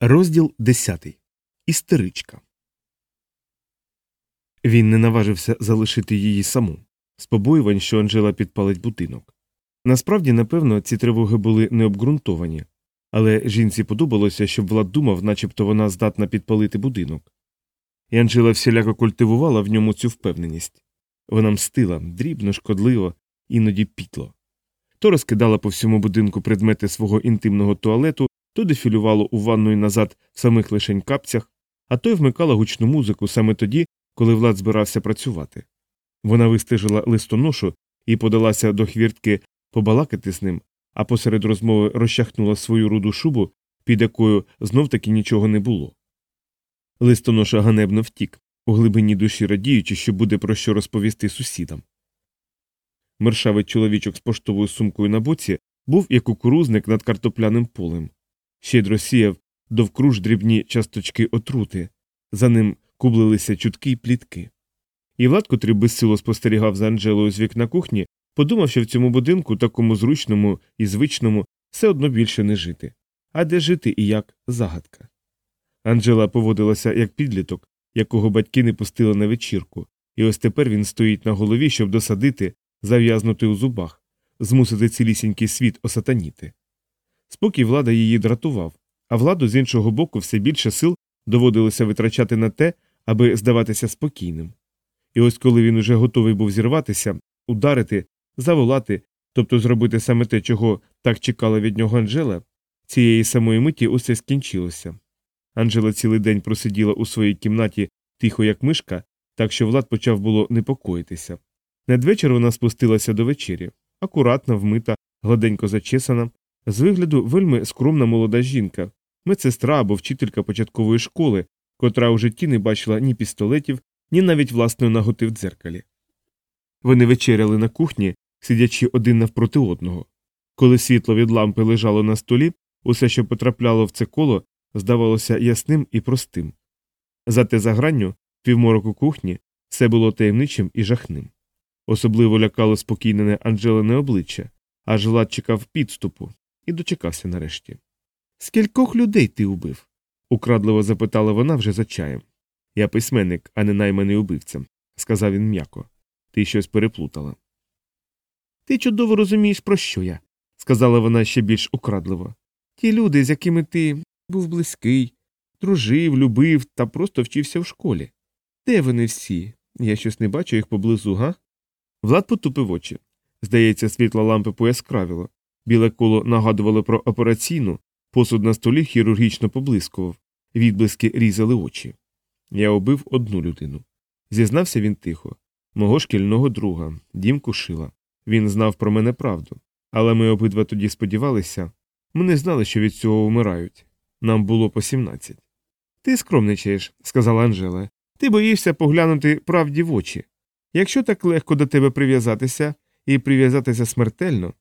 Розділ 10. Істеричка. Він не наважився залишити її саму з побоювань, що Анжела підпалить будинок. Насправді, напевно, ці тривоги були необґрунтовані, але жінці подобалося, щоб Влад думав, начебто вона здатна підпалити будинок. І Анжела всіляко культивувала в ньому цю впевненість. Вона мстила дрібно, шкодливо, іноді пітло. То розкидала по всьому будинку предмети свого інтимного туалету, то дефілювало у ванну і назад в самих лишень капцях, а то й вмикала гучну музику саме тоді, коли Влад збирався працювати. Вона вистежила листоношу і подалася до хвіртки побалакати з ним, а посеред розмови розчахнула свою руду шубу, під якою знов таки нічого не було. Листоноша ганебно втік, у глибині душі радіючи, що буде про що розповісти сусідам. Мершавий чоловічок з поштовою сумкою на боці був як кукурузник над картопляним полем. Щедро сіяв довкруж дрібні часточки отрути, за ним кублилися чутки й плітки. І Влад, котрий безсило спостерігав за Анджелою з вікна кухні, подумав, що в цьому будинку, такому зручному і звичному, все одно більше не жити. А де жити і як загадка. Анджела поводилася як підліток, якого батьки не пустили на вечірку, і ось тепер він стоїть на голові, щоб досадити, зав'язнути у зубах, змусити цілісінький світ осатаніти. Спокій влада її дратував, а владу з іншого боку все більше сил доводилося витрачати на те, аби здаватися спокійним. І ось коли він уже готовий був зірватися, ударити, заволати, тобто зробити саме те, чого так чекала від нього Анжела, цієї самої миті усе скінчилося. Анжела цілий день просиділа у своїй кімнаті тихо, як мишка, так що Влад почав було непокоїтися. Надвечір вона спустилася до вечері, акуратна, вмита, гладенько зачесана, з вигляду вельми скромна молода жінка, медсестра або вчителька початкової школи, котра у житті не бачила ні пістолетів, ні навіть власної наготи в дзеркалі. Вони вечеряли на кухні, сидячи один навпроти одного. Коли світло від лампи лежало на столі, усе, що потрапляло в це коло, здавалося ясним і простим. Зате за гранню, півмороку кухні, все було таємничим і жахним. Особливо лякало спокійне Анджелине обличчя, аж Влад чекав підступу і дочекався нарешті. Скількох людей ти убив? украдливо запитала вона вже за чаєм. Я письменник, а не найманий убивця, сказав він м'яко. Ти щось переплутала. Ти чудово розумієш, про що я, сказала вона ще більш украдливо. Ті люди, з якими ти був близький, дружив, любив та просто вчився в школі. Де вони всі? Я щось не бачу їх поблизу, га? Влад потупив очі. Здається, світло лампи пояскравіло. Біле коло нагадувало про операційну, посуд на столі хірургічно поблискував, відблиски різали очі. Я убив одну людину. Зізнався він тихо, мого шкільного друга, дім кушила. Він знав про мене правду. Але ми обидва тоді сподівалися ми не знали, що від цього вмирають. Нам було по сімнадцять. Ти скромничаєш, сказала Анжела. Ти боїшся поглянути правді в очі. Якщо так легко до тебе прив'язатися і прив'язатися смертельно,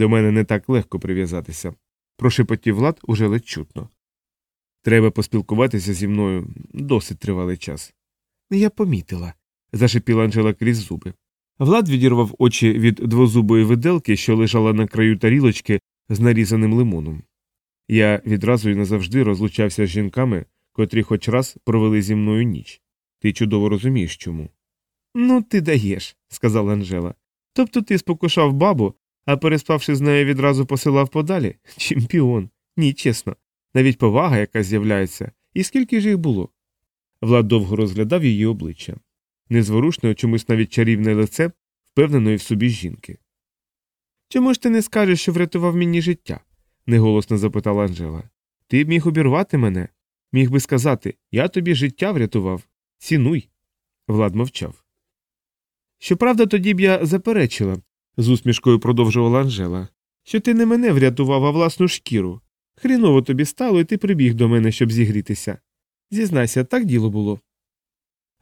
до мене не так легко прив'язатися, прошепотів Влад уже ледь чутно. Треба поспілкуватися зі мною досить тривалий час. Я помітила, зашипіла Анжела крізь зуби. Влад відірвав очі від двозубої виделки, що лежала на краю тарілочки з нарізаним лимоном. Я відразу і назавжди розлучався з жінками, котрі хоч раз провели зі мною ніч. Ти чудово розумієш чому. Ну, ти даєш, сказала Анжела. Тобто ти спокушав бабу, а переспавши з нею відразу посилав подалі? Чемпіон. Ні, чесно. Навіть повага, яка з'являється, і скільки ж їх було. Влад довго розглядав її обличчя. Незворушне, чомусь навіть чарівне лице впевненої в собі жінки. Чому ж ти не скажеш, що врятував мені життя? неголосно запитала Анжела. Ти б міг обірвати мене, міг би сказати я тобі життя врятував. Цінуй. Влад мовчав. Щоправда, тоді б я заперечила, з усмішкою продовжувала Анжела, що ти не мене врятував, а власну шкіру. Хріново тобі стало, і ти прибіг до мене, щоб зігрітися. Зізнайся, так діло було.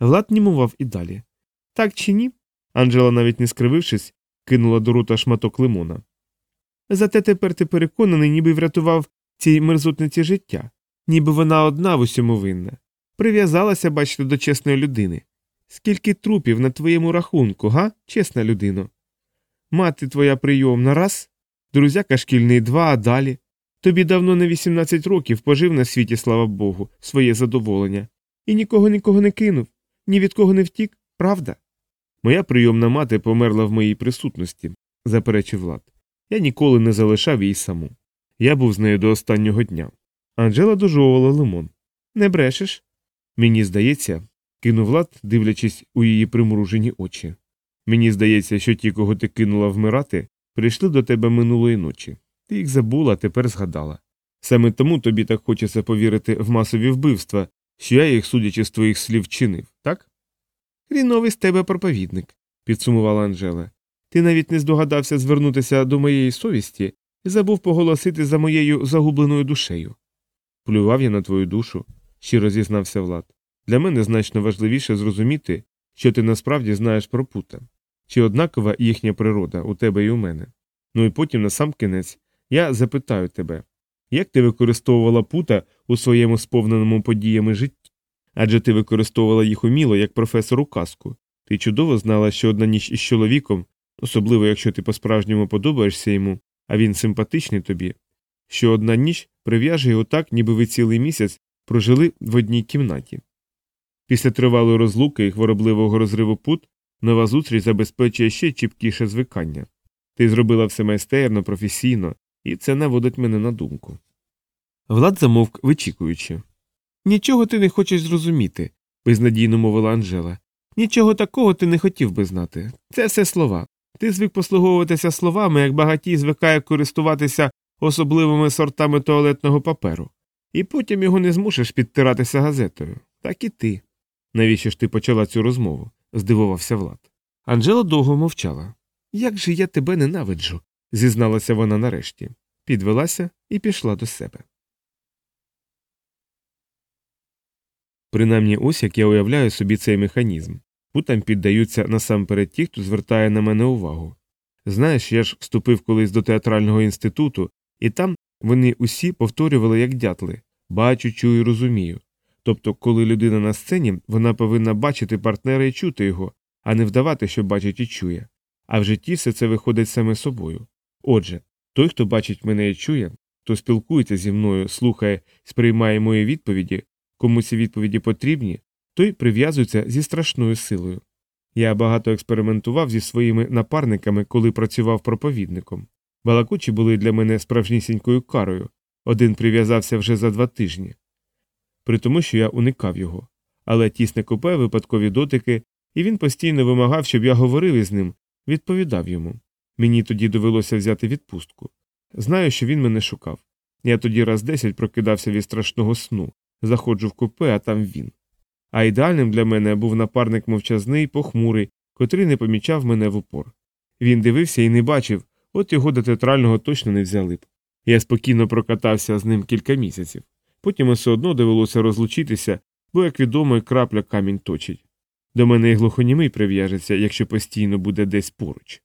Влад німував і далі. Так чи ні? Анжела, навіть не скривившись, кинула до рота шматок лимона. Зате тепер ти переконаний, ніби врятував цій мерзотниці життя, ніби вона одна в усьому винна. Прив'язалася, бачите, до чесної людини. Скільки трупів на твоєму рахунку, га, чесна людино? Мати твоя прийомна раз, друзяка шкільний два, а далі. Тобі давно не 18 років пожив на світі, слава Богу, своє задоволення, і нікого нікого не кинув, ні від кого не втік, правда? Моя прийомна мати померла в моїй присутності, заперечив Влад. Я ніколи не залишав її саму. Я був з нею до останнього дня. Анжела дожовувала лимон. Не брешеш? Мені здається, кинув Влад, дивлячись у її примружені очі. Мені здається, що ті, кого ти кинула вмирати, прийшли до тебе минулої ночі. Ти їх забула, тепер згадала. Саме тому тобі так хочеться повірити в масові вбивства, що я їх, судячи з твоїх слів, чинив, так? Хріновий з тебе проповідник, підсумувала Анжела. Ти навіть не здогадався звернутися до моєї совісті і забув поголосити за моєю загубленою душею. Плював я на твою душу, щиро зізнався Влад. Для мене значно важливіше зрозуміти, що ти насправді знаєш про пута, чи однакова їхня природа у тебе і у мене. Ну і потім, на сам кінець, я запитаю тебе, як ти використовувала пута у своєму сповненому подіями житті? Адже ти використовувала їх уміло як професор у казку. Ти чудово знала, що одна ніч із чоловіком, особливо якщо ти по-справжньому подобаєшся йому, а він симпатичний тобі, що одна ніч прив'яже його так, ніби ви цілий місяць прожили в одній кімнаті. Після тривалої розлуки і хворобливого розриву пут нова зустріч забезпечує ще чіпкіше звикання. Ти зробила все майстерно, професійно, і це наводить мене на думку. Влад замовк, вичікуючи. Нічого ти не хочеш зрозуміти, безнадійно мовила Анжела. Нічого такого ти не хотів би знати. Це все слова. Ти звик послуговуватися словами, як багатій звикає користуватися особливими сортами туалетного паперу, і потім його не змушеш підтиратися газетою. Так і ти. Навіщо ж ти почала цю розмову? Здивувався Влад. Анжела довго мовчала. Як же я тебе ненавиджу, зізналася вона нарешті, підвелася і пішла до себе. Принаймні ось як я уявляю собі цей механізм. Путам піддаються насамперед ті, хто звертає на мене увагу. Знаєш, я ж вступив колись до театрального інституту, і там вони усі повторювали як дятли бачу, чую, розумію. Тобто, коли людина на сцені, вона повинна бачити партнера і чути його, а не вдавати, що бачить і чує. А в житті все це виходить саме собою. Отже, той, хто бачить мене і чує, хто спілкується зі мною, слухає, сприймає мої відповіді, кому ці відповіді потрібні, той прив'язується зі страшною силою. Я багато експериментував зі своїми напарниками, коли працював проповідником. Балакучі були для мене справжнісінькою карою, один прив'язався вже за два тижні. При тому, що я уникав його. Але тісне купе, випадкові дотики, і він постійно вимагав, щоб я говорив із ним, відповідав йому. Мені тоді довелося взяти відпустку. Знаю, що він мене шукав. Я тоді раз десять прокидався від страшного сну, заходжу в купе, а там він. А ідеальним для мене був напарник мовчазний, похмурий, котрий не помічав мене в упор. Він дивився і не бачив, от його до театрального точно не взяли б. Я спокійно прокатався з ним кілька місяців. Потім все одно довелося розлучитися, бо, як відомо, крапля камінь точить. До мене і глухонімий прив'яжеться, якщо постійно буде десь поруч.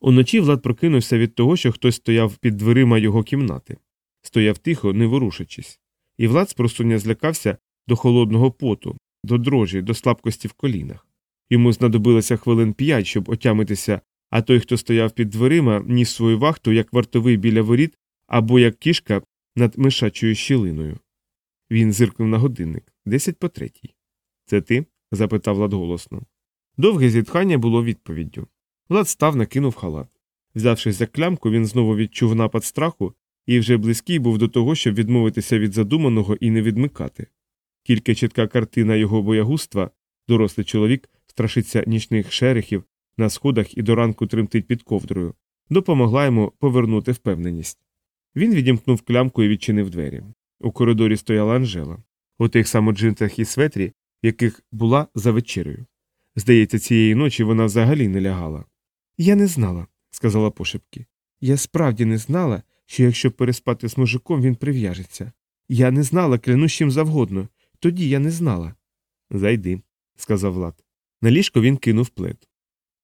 Уночі Влад прокинувся від того, що хтось стояв під дверима його кімнати, стояв тихо, не ворушачись, і Влад спросуння злякався до холодного поту, до дрожі, до слабкості в колінах. Йому знадобилося хвилин п'ять, щоб отямитися, а той, хто стояв під дверима, ніс свою вахту як вартовий біля воріт або як кішка над мишачою щілиною. Він зиркнув на годинник десять по третій. Це ти? запитав Влад голосно. Довге зітхання було відповіддю. Влад став, накинув халат. Взявшись за клямку, він знову відчув напад страху і вже близький був до того, щоб відмовитися від задуманого і не відмикати. Тільки чітка картина його боягузтва, дорослий чоловік страшиться нічних шерехів на сходах і до ранку тремтить під ковдрою, допомогла йому повернути впевненість. Він відімкнув клямку і відчинив двері. У коридорі стояла Анжела, у тих самих джинсах і светрі, яких була за вечерею. Здається, цієї ночі вона взагалі не лягала. Я не знала, сказала пошепки. Я справді не знала, що якщо переспати з мужиком, він прив'яжеться. Я не знала, клянусь чим завгодно. Тоді я не знала. Зайди, сказав Влад. На ліжко він кинув плед.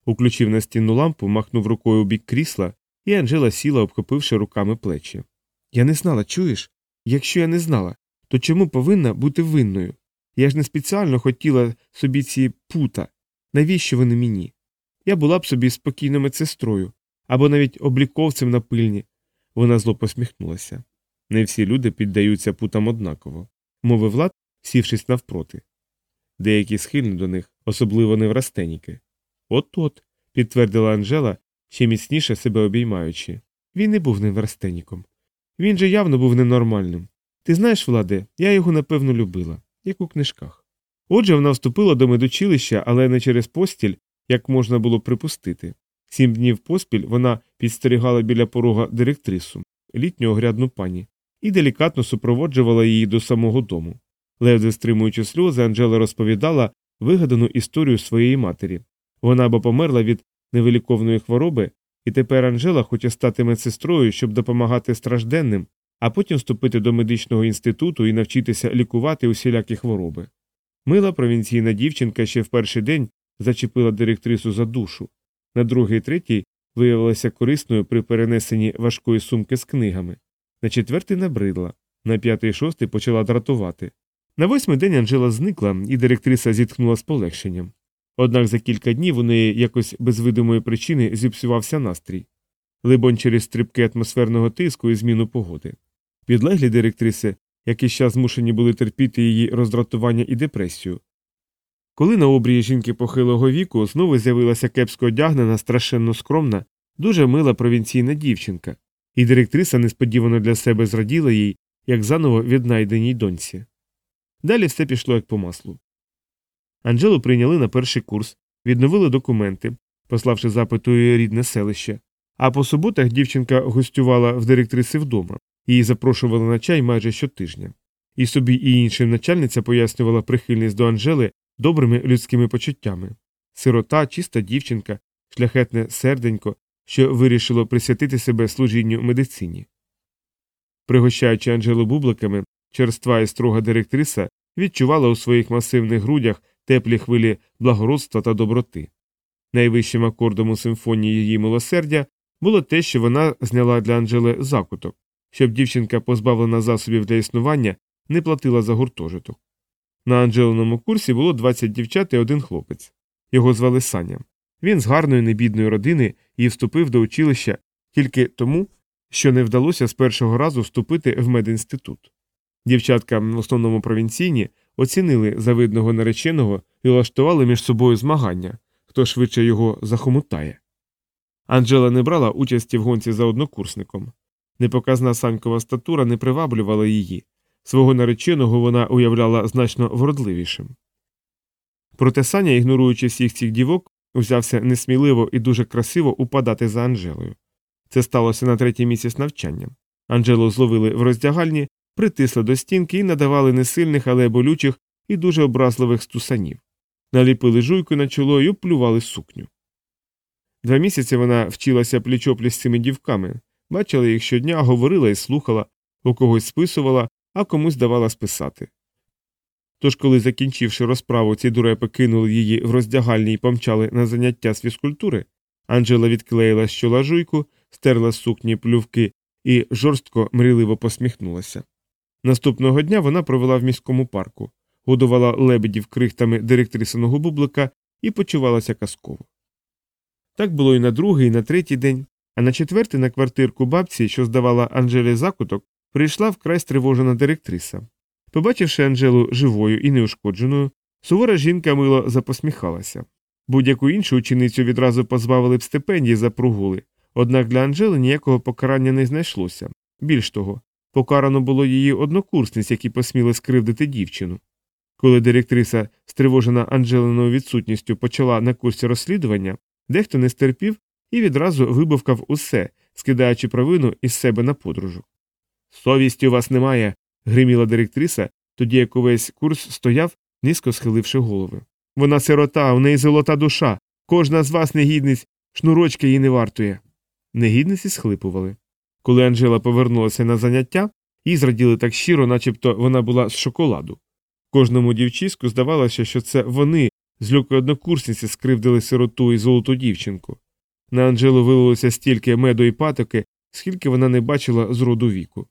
Уключив на стінну лампу, махнув рукою у бік крісла, і Анжела сіла, обхопивши руками плечі. Я не знала, чуєш? Якщо я не знала, то чому повинна бути винною? Я ж не спеціально хотіла собі ці пута. Навіщо вони мені? Я була б собі спокійною медсестрою або навіть обліковцем на пильні. Вона зло посміхнулася. Не всі люди піддаються путам однаково, мовив Влад, сівшись навпроти. Деякі схильні до них, особливо неврастеніки. От от, підтвердила Анжела, ще міцніше себе обіймаючи. Він не був неврастеніком. Він же явно був ненормальним. Ти знаєш, Владе, я його напевно любила, як у книжках. Отже, вона вступила до медучилища, але не через постіль, як можна було припустити. Сім днів поспіль вона підстерігала біля порога директрису, літню огрядну пані, і делікатно супроводжувала її до самого дому. Ледве стримуючи сльози, Анжела розповідала вигадану історію своєї матері. Вона або померла від невиліковної хвороби, і тепер Анжела хоче стати медсестрою, щоб допомагати стражденним, а потім вступити до медичного інституту і навчитися лікувати усілякі хвороби. Мила провінційна дівчинка ще в перший день зачепила директрису за душу, на другий третій виявилася корисною при перенесенні важкої сумки з книгами, на четвертий набридла, на п'ятий шостий почала дратувати. На восьмий день Анжела зникла, і директриса зітхнула з полегшенням. Однак за кілька днів у неї якось без видимої причини зіпсувався настрій. Либонь через стрибки атмосферного тиску і зміну погоди. Підлеглі директриси якийсь час змушені були терпіти її роздратування і депресію. Коли на обрії жінки похилого віку знову з'явилася кепсько одягнена, страшенно скромна, дуже мила провінційна дівчинка, і директриса несподівано для себе зраділа їй, як заново віднайденій доньці. Далі все пішло як по маслу. Анджелу прийняли на перший курс, відновили документи, пославши запит у її рідне селище. А по суботах дівчинка гостювала в директриси вдома, її запрошували на чай майже щотижня. І собі і іншим начальниця пояснювала прихильність до Анжели добрими людськими почуттями. Сирота, чиста дівчинка, шляхетне серденько, що вирішило присвятити себе служінню медицині. Пригощаючи Анжелу бубликами, черства і строга директриса відчувала у своїх масивних грудях теплі хвилі благородства та доброти. Найвищим акордом у симфонії її милосердя було те, що вона зняла для Анжели закуток, щоб дівчинка, позбавлена засобів для існування, не платила за гуртожиток. На Анджелиному курсі було 20 дівчат і один хлопець. Його звали Саня. Він з гарної небідної родини і вступив до училища тільки тому, що не вдалося з першого разу вступити в медінститут. Дівчатка, в основному провінційні, оцінили завидного нареченого і влаштували між собою змагання, хто швидше його захомутає. Анджела не брала участі в гонці за однокурсником. Непоказна санькова статура не приваблювала її, свого нареченого вона уявляла значно вродливішим. Проте Саня, ігноруючи всіх цих дівок, узявся несміливо і дуже красиво упадати за Анжелою. Це сталося на третій місяць навчання. Анжелу зловили в роздягальні, притисли до стінки і надавали несильних, але болючих і дуже образливих стусанів. Наліпили жуйку на чоло і оплювали сукню. Два місяці вона вчилася пліч-опліч з цими дівками, бачила їх щодня, говорила і слухала, у когось списувала, а комусь давала списати. Тож, коли, закінчивши розправу, ці дурепи кинули її в роздягальні і помчали на заняття з фізкультури, Анджела відклеїла з чола жуйку, стерла з сукні плювки і жорстко мрійливо посміхнулася. Наступного дня вона провела в міському парку, годувала лебедів крихтами директрисиного бублика і почувалася казково. Так було і на другий, і на третій день, а на четвертий на квартирку бабці, що здавала Анжелі закуток, прийшла вкрай стривожена директриса. Побачивши Анжелу живою і неушкодженою, сувора жінка мило запосміхалася. Будь-яку іншу ученицю відразу позбавили б стипендії за прогули, однак для Анжели ніякого покарання не знайшлося. Більш того, покарано було її однокурсниць, які посміли скривдити дівчину. Коли директриса, стривожена Анжелиною відсутністю, почала на курсі розслідування, дехто не стерпів і відразу вибавкав усе, скидаючи провину із себе на подружок. Совісті у вас немає, гриміла директриса, тоді як увесь курс стояв, низько схиливши голови. Вона сирота, у неї золота душа. Кожна з вас негідниць, шнурочки її не вартує. Негідниці схлипували. Коли Анжела повернулася на заняття, їй зраділи так щиро, начебто вона була з шоколаду. Кожному дівчиську здавалося, що це вони з люкою однокурсниці скривдили сироту і золоту дівчинку. На Анжелу вилилося стільки меду і патоки, скільки вона не бачила з роду віку.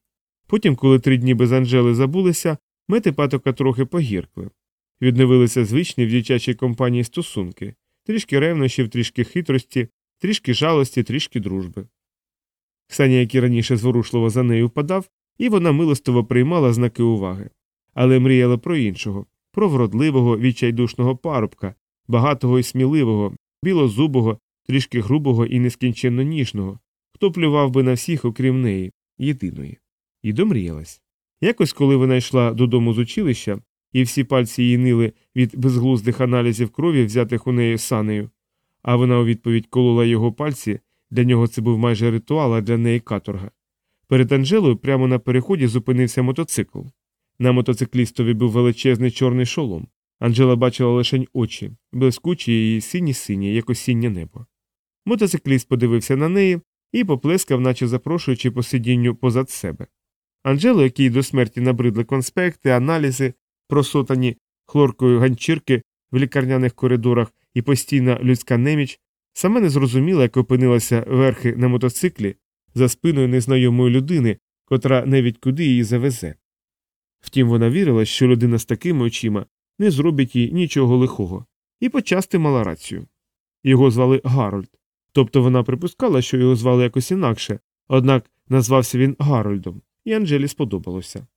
Потім, коли три дні без Анжели забулися, мед і патока трохи погіркли. Відновилися звичні в дівчачій компанії стосунки трішки ревнощів, трішки хитрості, трішки жалості, трішки дружби. Ксаня, який раніше зворушливо за нею впадав, і вона милостиво приймала знаки уваги. Але мріяла про іншого, про вродливого, відчайдушного парубка, багатого і сміливого, білозубого, трішки грубого і нескінченно ніжного, хто плював би на всіх, окрім неї, єдиної. І домріялась. Якось, коли вона йшла додому з училища, і всі пальці її нили від безглуздих аналізів крові, взятих у неї санею, а вона у відповідь колола його пальці, для нього це був майже ритуал, а для неї каторга. Перед Анжелою прямо на переході зупинився мотоцикл. На мотоциклістові був величезний чорний шолом. Анжела бачила лишень очі, блискучі і сині сині, як осіннє небо. Мотоцикліст подивився на неї і поплескав, наче запрошуючи по сидінню позад себе. Анжело, якій до смерті набридли конспекти, аналізи, просотані хлоркою ганчірки в лікарняних коридорах і постійна людська неміч, саме не зрозуміла, як опинилася верхи на мотоциклі за спиною незнайомої людини, котра навіть куди її завезе. Втім, вона вірила, що людина з такими очима не зробить їй нічого лихого, і почасти мала рацію. Його звали Гарольд, тобто вона припускала, що його звали якось інакше, однак назвався він Гарольдом, і Анжелі сподобалося.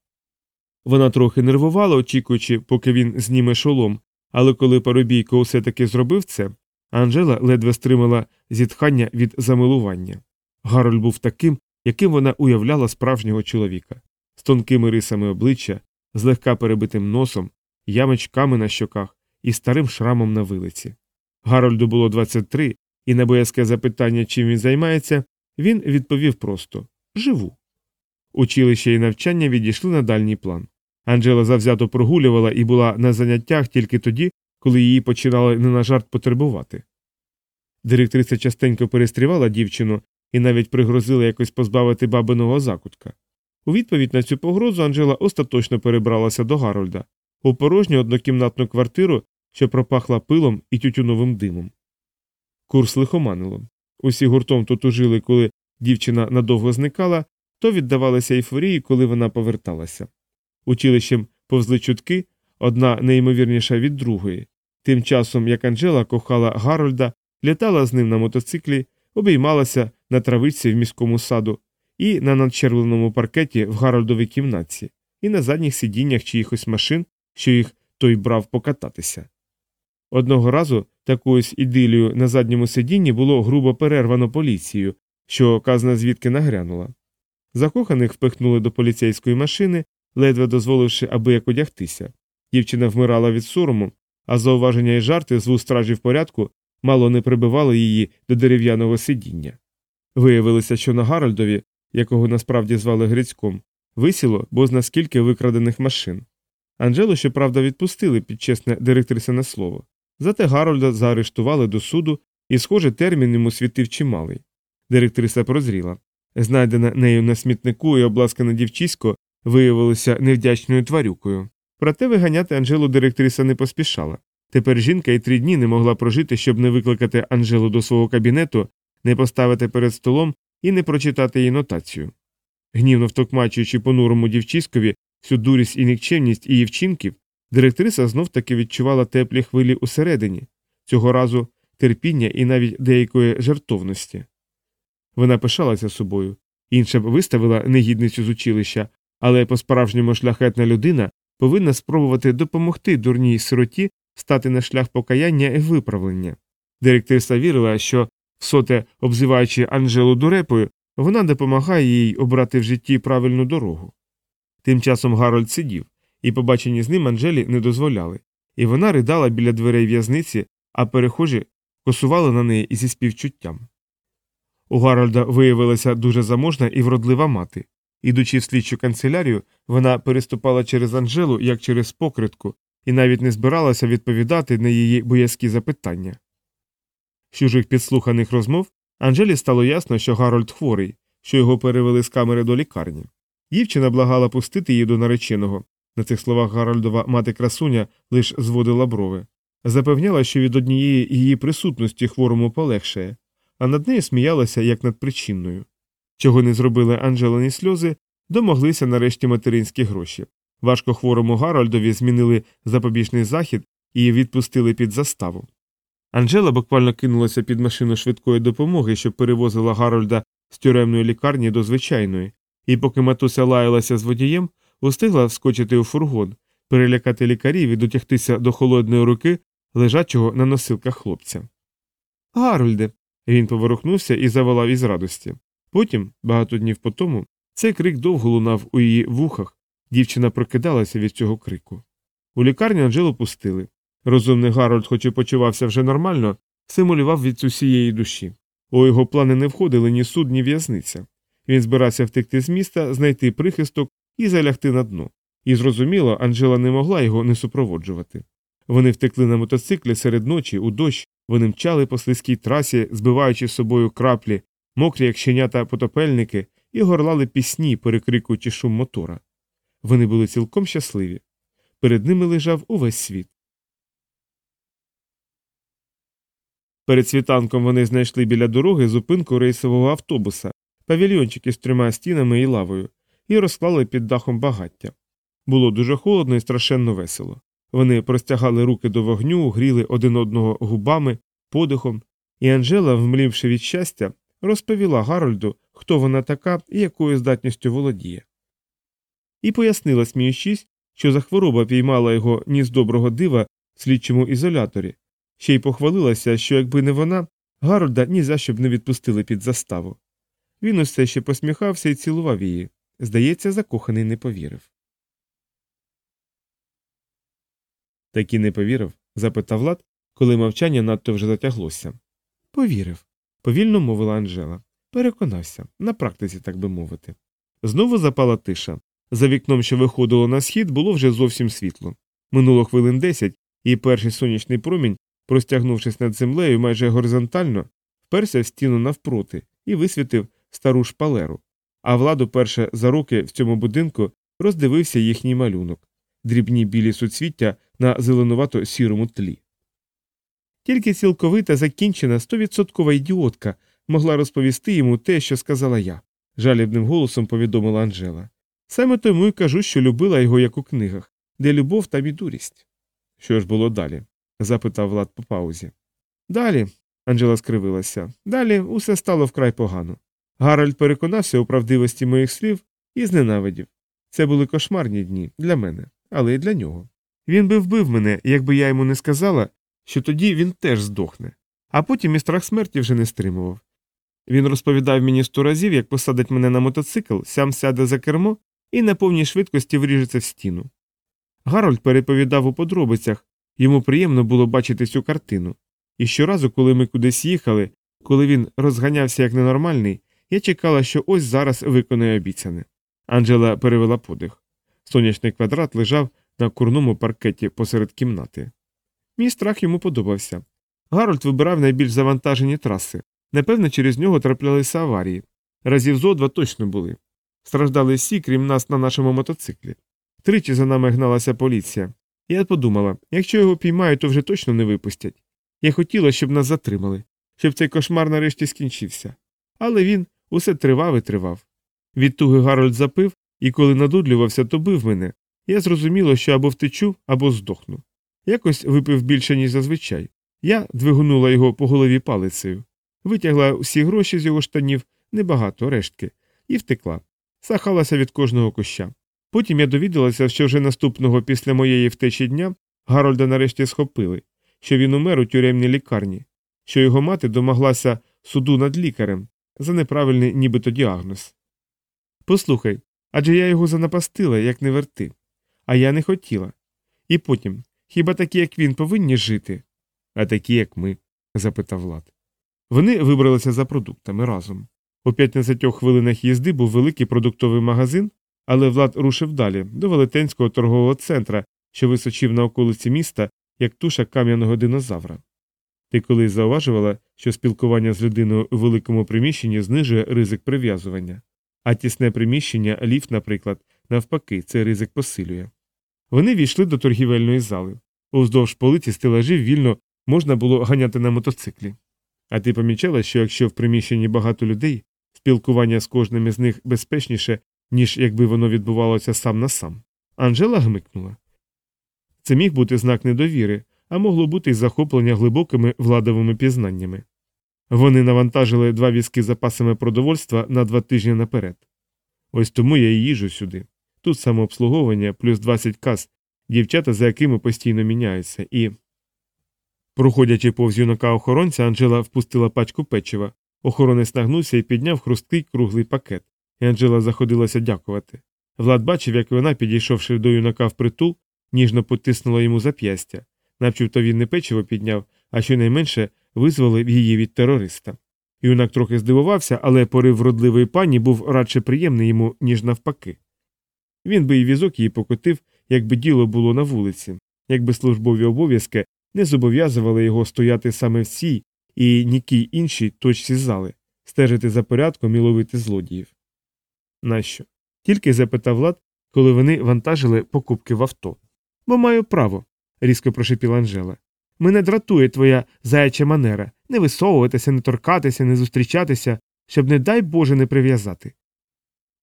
Вона трохи нервувала, очікуючи, поки він зніме шолом, але коли парубійко усе таки зробив це, Анжела ледве стримала зітхання від замилування. Гарольд був таким, яким вона уявляла справжнього чоловіка, з тонкими рисами обличчя, з легка перебитим носом, ямочками на щоках і старим шрамом на вилиці. Гарольду було 23, і на боязке запитання, чим він займається, він відповів просто живу. Училище і навчання відійшли на дальній план. Анджела завзято прогулювала і була на заняттях тільки тоді, коли її починали не на жарт потребувати. Директриця частенько перестрівала дівчину і навіть пригрозила якось позбавити бабиного закутка. У відповідь на цю погрозу Анжела остаточно перебралася до Гарольда у порожню однокімнатну квартиру, що пропахла пилом і тютюновим димом. Курс лихоманило. Усі гуртом то тужили, коли дівчина надовго зникала, то віддавалися ейфорії, коли вона поверталася. Училищем повзли чутки, одна неймовірніша від другої. Тим часом, як Анжела кохала Гарольда, літала з ним на мотоциклі, обіймалася на травиці в міському саду і на надчервленому паркеті в Гарольдовій кімнатці, і на задніх сидіннях чиїхось машин, що їх той брав покататися. Одного разу такусь ідилію на задньому сидінні було грубо перервано поліцією, що казна звідки нагрянула. Закоханих впихнули до поліцейської машини, ледве дозволивши аби як одягтися. Дівчина вмирала від сорому, а зауваження і жарти з вуст стражів порядку мало не прибивали її до дерев'яного сидіння. Виявилося, що на Гарольдові, якого насправді звали Грицьком, висіло бозна скільки викрадених машин. Анжелу, щоправда, відпустили під чесне директрисине слово. Зате Гарольда заарештували до суду, і, схоже, термін йому світив чималий. Директриса прозріла. Знайдена нею на смітнику і обласкане дівчисько виявилося невдячною тварюкою. Проте виганяти Анжелу директриса не поспішала. Тепер жінка і три дні не могла прожити, щоб не викликати Анжелу до свого кабінету, не поставити перед столом і не прочитати її нотацію. Гнівно втокмачуючи понурому дівчиськові всю дурість і нікчемність її вчинків, директриса знов таки відчувала теплі хвилі усередині, цього разу терпіння і навіть деякої жертовності. Вона пишалася собою, інша б виставила негідницю з училища, але по справжньому шляхетна людина повинна спробувати допомогти дурній сироті стати на шлях покаяння і виправлення. Директриса вірила, що, всоте обзиваючи Анжелу дурепою, вона допомагає їй обрати в житті правильну дорогу. Тим часом Гарольд сидів, і побачені з ним Анжелі не дозволяли, і вона ридала біля дверей в'язниці, а перехожі косували на неї зі співчуттям. У Гарольда виявилася дуже заможна і вродлива мати. Ідучи в слідчу канцелярію, вона переступала через Анжелу як через покритку і навіть не збиралася відповідати на її боязкі запитання. З чужих підслуханих розмов Анжелі стало ясно, що Гарольд хворий, що його перевели з камери до лікарні. Дівчина благала пустити її до нареченого. На цих словах Гарольдова мати красуня лише зводила брови, запевняла, що від однієї її присутності хворому полегшає, а над нею сміялася як над причинною. Чого не зробили Анжелині сльози, домоглися нарешті материнські гроші. Важко хворому Гарольдові змінили запобіжний захід і відпустили під заставу. Анжела буквально кинулася під машину швидкої допомоги, що перевозила Гарольда з тюремної лікарні до звичайної, і поки матуся лаялася з водієм, устигла вскочити у фургон, перелякати лікарів і дотягтися до холодної руки, лежачого на носилках хлопця. Гарольде. Він поворухнувся і заволав із радості. Потім, багато днів по тому, цей крик довго лунав у її вухах, дівчина прокидалася від цього крику. У лікарні Анжелу пустили. Розумний Гарольд, хоч і почувався вже нормально, симулював від усієї душі. У його плани не входили ні суд, ні в'язниця. Він збирався втекти з міста, знайти прихисток і залягти на дно. І зрозуміло, Анжела не могла його не супроводжувати. Вони втекли на мотоциклі серед ночі, у дощ, вони мчали по слизькій трасі, збиваючи з собою краплі, мокрі, як щенята потопельники, і горлали пісні, перекрикуючи шум мотора. Вони були цілком щасливі. Перед ними лежав увесь світ. Перед світанком вони знайшли біля дороги зупинку рейсового автобуса, павільйончики з трьома стінами і лавою, і розклали під дахом багаття. Було дуже холодно і страшенно весело. Вони простягали руки до вогню, гріли один одного губами, подихом, і Анжела, вмлівши від щастя, розповіла Гарольду, хто вона така і якою здатністю володіє. І пояснила, сміючись, що за хвороба піймала його ні з доброго дива в слідчому ізоляторі, ще й похвалилася, що якби не вона, Гарольда ні за що б не відпустили під заставу. Він усе ще посміхався і цілував її. Здається, закоханий не повірив. Таки не повірив? запитав Влад, коли мовчання надто вже затяглося. Повірив, повільно мовила Анжела. Переконався, на практиці, так би мовити. Знову запала тиша. За вікном, що виходило на схід, було вже зовсім світло. Минуло хвилин десять, і перший сонячний промінь, простягнувшись над землею майже горизонтально, вперся в стіну навпроти і висвітив стару шпалеру. А владу перше за роки в цьому будинку роздивився їхній малюнок дрібні білі суцвіття на зеленувато сірому тлі. Тільки цілковита закінчена стовідсоткова ідіотка могла розповісти йому те, що сказала я, жалібним голосом повідомила Анжела. Саме тому й кажу, що любила його як у книгах, де любов та дурість. Що ж було далі? запитав Влад по паузі. Далі, Анжела скривилася, далі усе стало вкрай погано. Гарольд переконався у правдивості моїх слів і зненавидів. Це були кошмарні дні для мене, але й для нього. Він би вбив мене, якби я йому не сказала, що тоді він теж здохне, а потім і страх смерті вже не стримував. Він розповідав мені сто разів, як посадить мене на мотоцикл, сам сяде за кермо і на повній швидкості вріжеться в стіну. Гарольд переповідав у подробицях, йому приємно було бачити цю картину. І щоразу, коли ми кудись їхали, коли він розганявся як ненормальний, я чекала, що ось зараз виконає обіцяне. Анджела перевела подих. Сонячний квадрат лежав на курному паркеті посеред кімнати. Мій страх йому подобався. Гарольд вибирав найбільш завантажені траси. Напевне, через нього траплялися аварії. Разів зо два точно були. Страждали всі, крім нас на нашому мотоциклі. Тричі за нами гналася поліція. Я подумала, якщо його піймають, то вже точно не випустять. Я хотіла, щоб нас затримали, щоб цей кошмар нарешті скінчився. Але він усе тривав і тривав. Від туги Гарольд запив, і коли надудлювався, то бив мене. Я зрозуміла, що або втечу, або здохну. Якось випив більше, ніж зазвичай. Я двигунула його по голові палицею, витягла всі гроші з його штанів, небагато рештки, і втекла. Сахалася від кожного куща. Потім я довідалася, що вже наступного після моєї втечі дня Гарольда нарешті схопили, що він умер у тюремній лікарні, що його мати домоглася суду над лікарем за неправильний нібито діагноз. Послухай, адже я його занапастила, як не верти. А я не хотіла. І потім, хіба такі, як він, повинні жити? А такі, як ми? запитав Влад. Вони вибралися за продуктами разом. У 15 хвилинах їзди був великий продуктовий магазин, але Влад рушив далі, до велетенського торгового центра, що височив на околиці міста, як туша кам'яного динозавра. Ти колись зауважувала, що спілкування з людиною у великому приміщенні знижує ризик прив'язування, а тісне приміщення, ліфт, наприклад, навпаки, цей ризик посилює. Вони війшли до торгівельної зали. Уздовж полиці стелажів вільно можна було ганяти на мотоциклі. А ти помічала, що якщо в приміщенні багато людей, спілкування з кожним із них безпечніше, ніж якби воно відбувалося сам на сам. Анжела гмикнула. Це міг бути знак недовіри, а могло бути й захоплення глибокими владовими пізнаннями. Вони навантажили два візки запасами продовольства на два тижні наперед. Ось тому я і їжу сюди. Тут самообслуговування плюс 20 кас, дівчата, за якими постійно міняються, і. Проходячи повз юнака охоронця, Анжела впустила пачку печива. Охоронець нагнувся і підняв хрусткий круглий пакет, і Анжела заходилася дякувати. Влад бачив, як вона, підійшовши до юнака впритул, ніжно потиснула йому зап'ястя, начебто він не печиво підняв, а щонайменше визволив її від терориста. Юнак трохи здивувався, але порив вродливої пані був радше приємний йому, ніж навпаки. Він би і візок її покотив, якби діло було на вулиці, якби службові обов'язки не зобов'язували його стояти саме в цій і нікій іншій точці зали, стежити за порядком і ловити злодіїв. Нащо? Тільки запитав Влад, коли вони вантажили покупки в авто. Бо маю право, різко прошепіла Анжела. Мене дратує твоя заяча манера не висовуватися, не торкатися, не зустрічатися, щоб, не дай Боже, не прив'язати.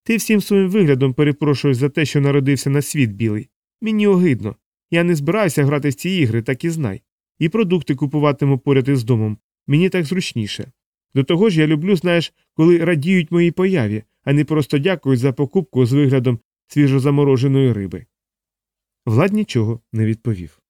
Ти всім своїм виглядом перепрошуєш за те, що народився на світ білий. Мені огидно. Я не збираюся грати в ці ігри, так і знай. І продукти купуватиму поряд із домом. Мені так зручніше. До того ж, я люблю, знаєш, коли радіють моїй появі, а не просто дякують за покупку з виглядом свіжозамороженої риби. Влад нічого не відповів.